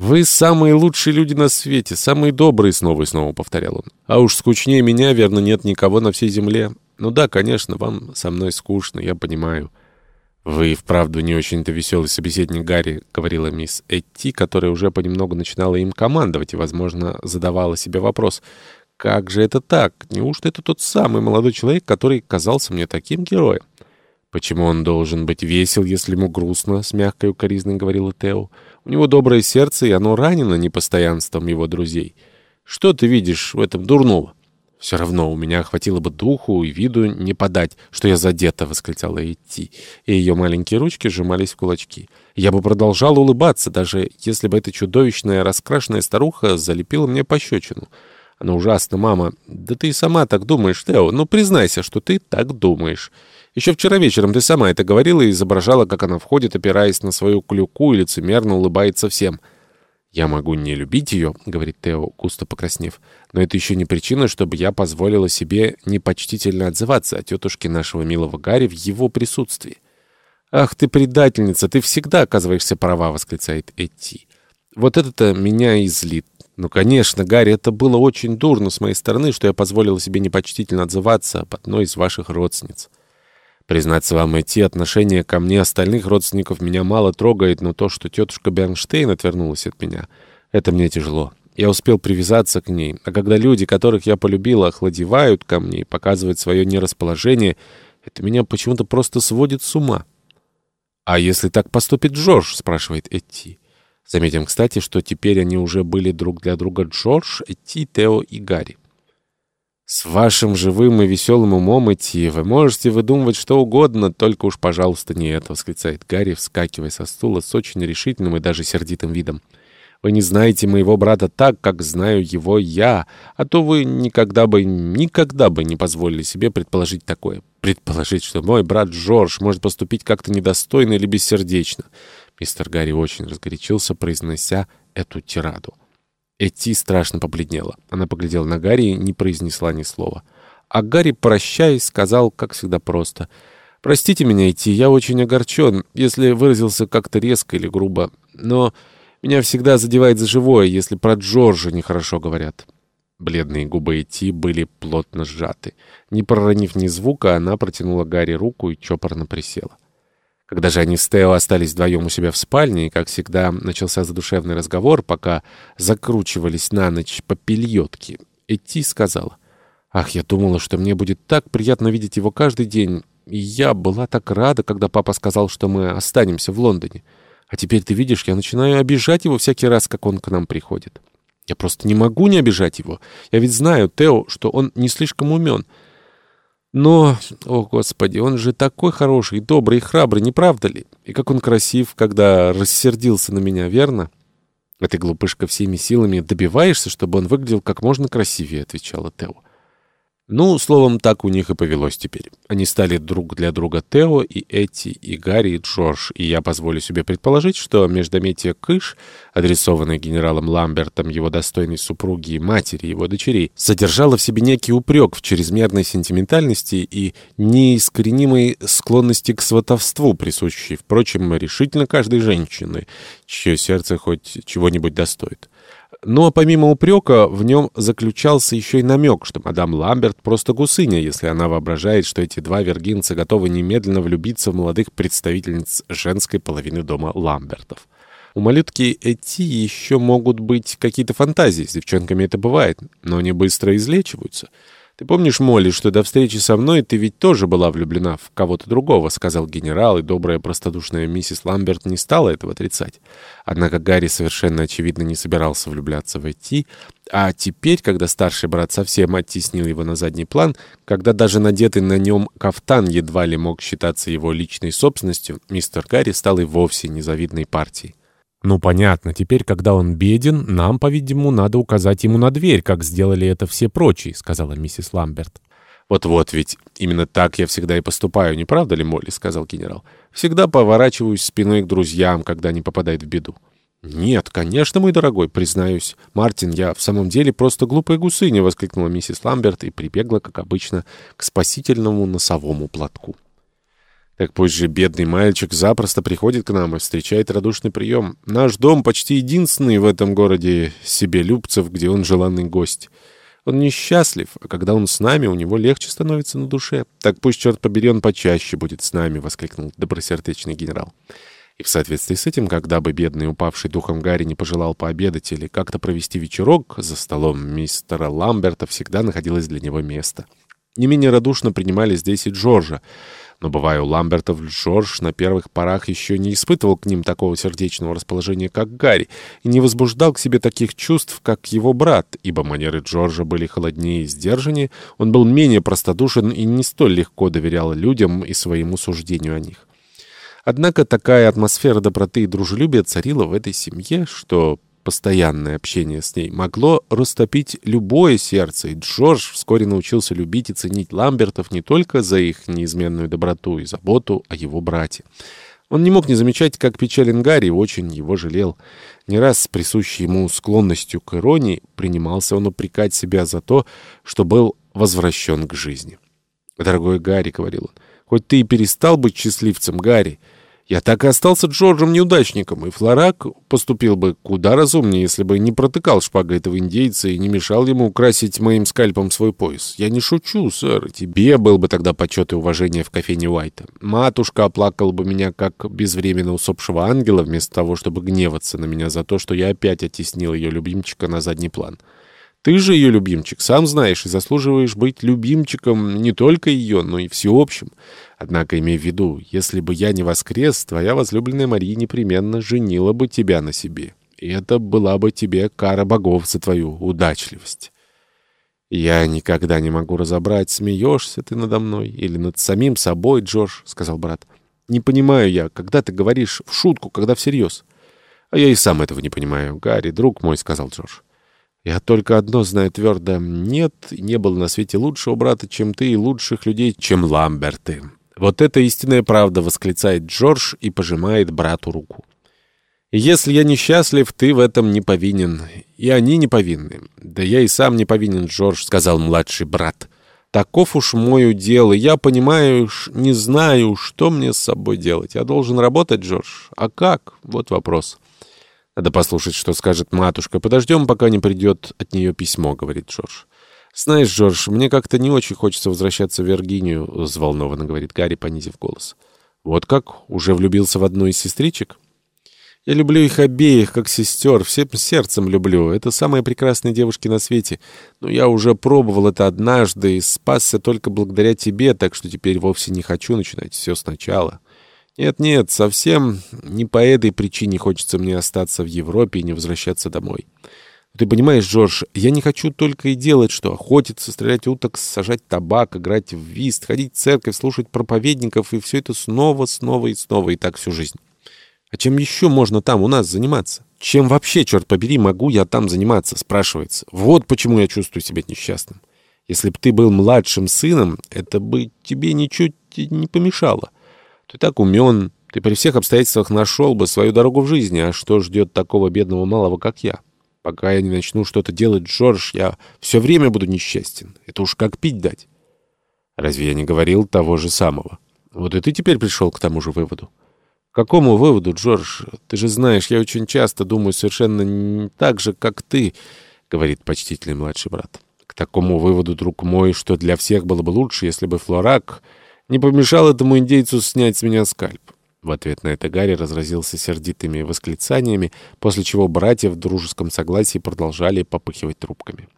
«Вы самые лучшие люди на свете, самые добрые», — снова и снова повторял он. «А уж скучнее меня, верно, нет никого на всей земле. Ну да, конечно, вам со мной скучно, я понимаю». «Вы вправду не очень-то веселый собеседник Гарри», — говорила мисс Этти, которая уже понемногу начинала им командовать и, возможно, задавала себе вопрос, «Как же это так? Неужто это тот самый молодой человек, который казался мне таким героем?» «Почему он должен быть весел, если ему грустно?» — с мягкой укоризной говорила Тео. «У него доброе сердце, и оно ранено непостоянством его друзей. Что ты видишь в этом дурного?» «Все равно у меня хватило бы духу и виду не подать, что я задета», — восклицала идти, и ее маленькие ручки сжимались в кулачки. «Я бы продолжала улыбаться, даже если бы эта чудовищная раскрашенная старуха залепила мне пощечину». «Она ужасна, мама. Да ты и сама так думаешь, Тео. Ну, признайся, что ты так думаешь». Еще вчера вечером ты сама это говорила и изображала, как она входит, опираясь на свою клюку и лицемерно улыбается всем. «Я могу не любить ее», — говорит Тео, густо покраснев, «но это еще не причина, чтобы я позволила себе непочтительно отзываться о тетушке нашего милого Гарри в его присутствии». «Ах ты предательница, ты всегда оказываешься права», — восклицает Эти. «Вот это-то меня и злит. Ну, конечно, Гарри, это было очень дурно с моей стороны, что я позволила себе непочтительно отзываться об одной из ваших родственниц». Признаться вам, идти отношения ко мне остальных родственников меня мало трогает, но то, что тетушка Бернштейн отвернулась от меня, это мне тяжело. Я успел привязаться к ней, а когда люди, которых я полюбила, охладевают ко мне и показывают свое нерасположение, это меня почему-то просто сводит с ума. «А если так поступит Джордж?» — спрашивает Этти. Заметим, кстати, что теперь они уже были друг для друга Джордж, Этти, Тео и Гарри. С вашим живым и веселым умом идти вы можете выдумывать что угодно, только уж, пожалуйста, не это, — восклицает Гарри, вскакивая со стула с очень решительным и даже сердитым видом. Вы не знаете моего брата так, как знаю его я, а то вы никогда бы, никогда бы не позволили себе предположить такое. Предположить, что мой брат Джордж может поступить как-то недостойно или бессердечно. Мистер Гарри очень разгорячился, произнося эту тираду. Эти страшно побледнела. Она поглядела на Гарри и не произнесла ни слова. А Гарри, прощаясь, сказал, как всегда, просто. «Простите меня, Эти, я очень огорчен, если выразился как-то резко или грубо. Но меня всегда задевает за живое, если про Джорджа нехорошо говорят». Бледные губы Эти были плотно сжаты. Не проронив ни звука, она протянула Гарри руку и чопорно присела. Когда же они с Тео остались вдвоем у себя в спальне, и, как всегда, начался задушевный разговор, пока закручивались на ночь попельотки, Эти сказала, «Ах, я думала, что мне будет так приятно видеть его каждый день, и я была так рада, когда папа сказал, что мы останемся в Лондоне. А теперь, ты видишь, я начинаю обижать его всякий раз, как он к нам приходит. Я просто не могу не обижать его. Я ведь знаю, Тео, что он не слишком умен». Но, о господи, он же такой хороший, добрый и храбрый, не правда ли? И как он красив, когда рассердился на меня, верно? А ты, глупышка, всеми силами добиваешься, чтобы он выглядел как можно красивее, отвечала Тео. Ну, словом, так у них и повелось теперь. Они стали друг для друга Тео и Эти, и Гарри, и Джордж, и я позволю себе предположить, что междометие Кыш, адресованное генералом Ламбертом его достойной супруги и матери его дочерей, содержало в себе некий упрек в чрезмерной сентиментальности и неискоренимой склонности к сватовству, присущей, впрочем, решительно каждой женщины, чье сердце хоть чего-нибудь достоит. Но помимо упрека в нем заключался еще и намек, что мадам Ламберт просто гусыня, если она воображает, что эти два вергинца готовы немедленно влюбиться в молодых представительниц женской половины дома Ламбертов. У малютки Эти еще могут быть какие-то фантазии, с девчонками это бывает, но они быстро излечиваются. «Ты помнишь, Молли, что до встречи со мной ты ведь тоже была влюблена в кого-то другого?» — сказал генерал, и добрая простодушная миссис Ламберт не стала этого отрицать. Однако Гарри совершенно очевидно не собирался влюбляться в Эти, а теперь, когда старший брат совсем оттеснил его на задний план, когда даже надетый на нем кафтан едва ли мог считаться его личной собственностью, мистер Гарри стал и вовсе незавидной партией. «Ну, понятно, теперь, когда он беден, нам, по-видимому, надо указать ему на дверь, как сделали это все прочие», — сказала миссис Ламберт. «Вот-вот, ведь именно так я всегда и поступаю, не правда ли, Молли?» — сказал генерал. «Всегда поворачиваюсь спиной к друзьям, когда они попадают в беду». «Нет, конечно, мой дорогой, признаюсь. Мартин, я в самом деле просто глупая гусыня», — воскликнула миссис Ламберт и прибегла, как обычно, к спасительному носовому платку. Так пусть же бедный мальчик запросто приходит к нам и встречает радушный прием. Наш дом почти единственный в этом городе себелюбцев, где он желанный гость. Он несчастлив, а когда он с нами, у него легче становится на душе. Так пусть, черт побери, он почаще будет с нами, — воскликнул добросердечный генерал. И в соответствии с этим, когда бы бедный упавший духом Гарри не пожелал пообедать или как-то провести вечерок, за столом мистера Ламберта всегда находилось для него место. Не менее радушно принимали здесь и Джорджа, но, бывая у Ламбертов, Джордж на первых порах еще не испытывал к ним такого сердечного расположения, как Гарри, и не возбуждал к себе таких чувств, как его брат, ибо манеры Джорджа были холоднее и сдержаннее, он был менее простодушен и не столь легко доверял людям и своему суждению о них. Однако такая атмосфера доброты и дружелюбия царила в этой семье, что Постоянное общение с ней могло растопить любое сердце, и Джордж вскоре научился любить и ценить Ламбертов не только за их неизменную доброту и заботу о его брате. Он не мог не замечать, как печален Гарри, очень его жалел. Не раз с присущей ему склонностью к иронии принимался он упрекать себя за то, что был возвращен к жизни. «Дорогой Гарри», — говорил он, — «хоть ты и перестал быть счастливцем, Гарри, — я так и остался Джорджем-неудачником, и Флорак поступил бы куда разумнее, если бы не протыкал шпагой этого индейца и не мешал ему украсить моим скальпом свой пояс. Я не шучу, сэр. Тебе был бы тогда почет и уважение в кофейне Уайта. Матушка оплакала бы меня как безвременно усопшего ангела, вместо того, чтобы гневаться на меня за то, что я опять оттеснил ее любимчика на задний план. Ты же ее любимчик, сам знаешь, и заслуживаешь быть любимчиком не только ее, но и всеобщим. Однако имей в виду, если бы я не воскрес, твоя возлюбленная Мария непременно женила бы тебя на себе. И это была бы тебе кара богов за твою удачливость. «Я никогда не могу разобрать, смеешься ты надо мной или над самим собой, Джордж», — сказал брат. «Не понимаю я, когда ты говоришь в шутку, когда всерьез». «А я и сам этого не понимаю, Гарри, друг мой», — сказал Джордж. Я только одно знаю твердо. Нет, не было на свете лучшего брата, чем ты, и лучших людей, чем Ламберты. Вот это истинная правда, восклицает Джордж и пожимает брату руку. если я несчастлив, ты в этом не повинен. И они не повинны. Да я и сам не повинен, Джордж, сказал младший брат. Таков уж мой удел, и я, понимаешь, не знаю, что мне с собой делать. Я должен работать, Джордж. А как? Вот вопрос. «Надо послушать, что скажет матушка. Подождем, пока не придет от нее письмо», — говорит Джордж. «Знаешь, Джордж, мне как-то не очень хочется возвращаться в Виргинию», — взволнованно говорит Гарри, понизив голос. «Вот как? Уже влюбился в одну из сестричек?» «Я люблю их обеих, как сестер, всем сердцем люблю. Это самые прекрасные девушки на свете. Но я уже пробовал это однажды и спасся только благодаря тебе, так что теперь вовсе не хочу начинать все сначала». Нет-нет, совсем не по этой причине хочется мне остаться в Европе и не возвращаться домой. Ты понимаешь, Джордж, я не хочу только и делать, что охотиться, стрелять уток, сажать табак, играть в вист, ходить в церковь, слушать проповедников, и все это снова, снова и снова, и так всю жизнь. А чем еще можно там у нас заниматься? Чем вообще, черт побери, могу я там заниматься, спрашивается. Вот почему я чувствую себя несчастным. Если бы ты был младшим сыном, это бы тебе ничуть не помешало. Ты так умен, ты при всех обстоятельствах нашел бы свою дорогу в жизни, а что ждет такого бедного малого, как я? Пока я не начну что-то делать, Джордж, я все время буду несчастен. Это уж как пить дать. Разве я не говорил того же самого? Вот и ты теперь пришел к тому же выводу. К какому выводу, Джордж? Ты же знаешь, я очень часто думаю совершенно не так же, как ты, говорит почтительный младший брат. К такому выводу, друг мой, что для всех было бы лучше, если бы Флорак не помешал этому индейцу снять с меня скальп. В ответ на это Гарри разразился сердитыми восклицаниями, после чего братья в дружеском согласии продолжали попыхивать трубками.